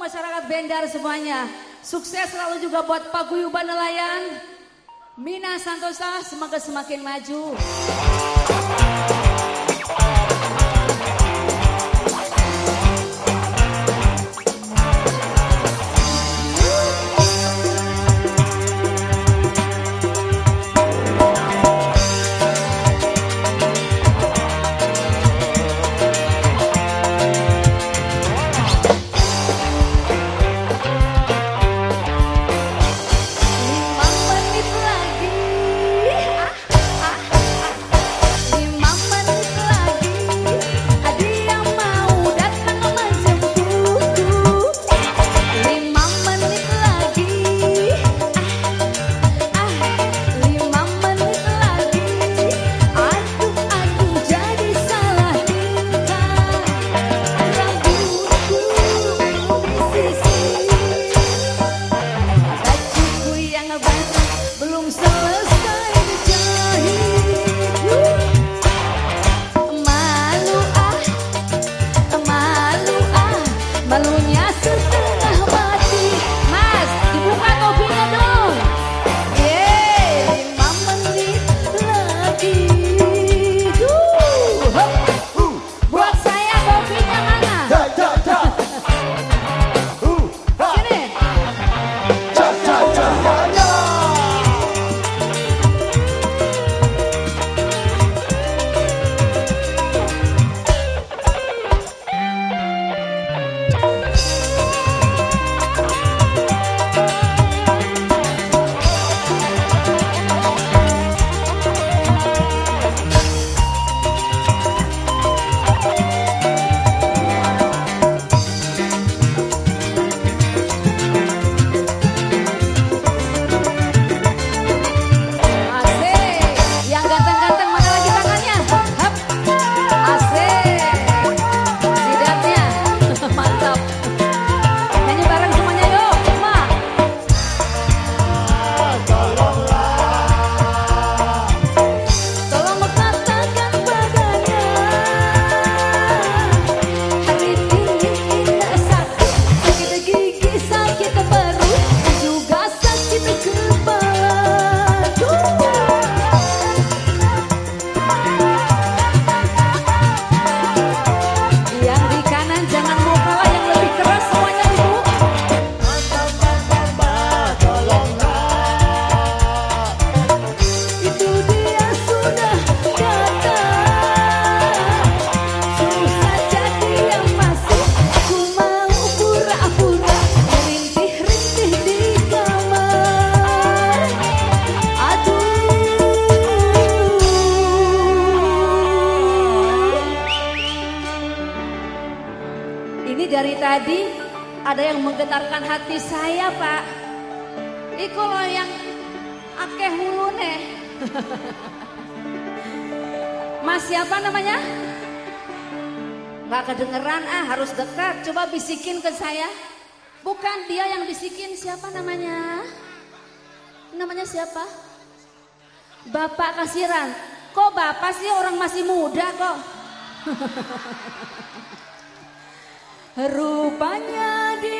masyarakat Bendar semuanya. Sukses selalu juga buat Paguyuban Nelayan. Mina Santosa semoga semakin maju. Dari tadi ada yang menggetarkan hati saya pak. Iku loh yang akeh hulune. Mas siapa namanya? Gak kedengeran ah harus dekat. Coba bisikin ke saya. Bukan dia yang bisikin siapa namanya? Namanya siapa? Bapak Kasiran. Kok bapak sih orang masih muda kok? Rupanya dia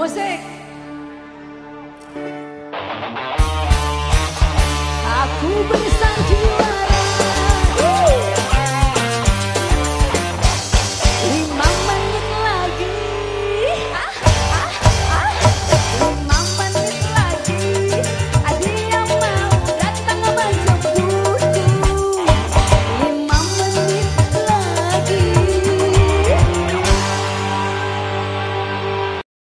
Você. A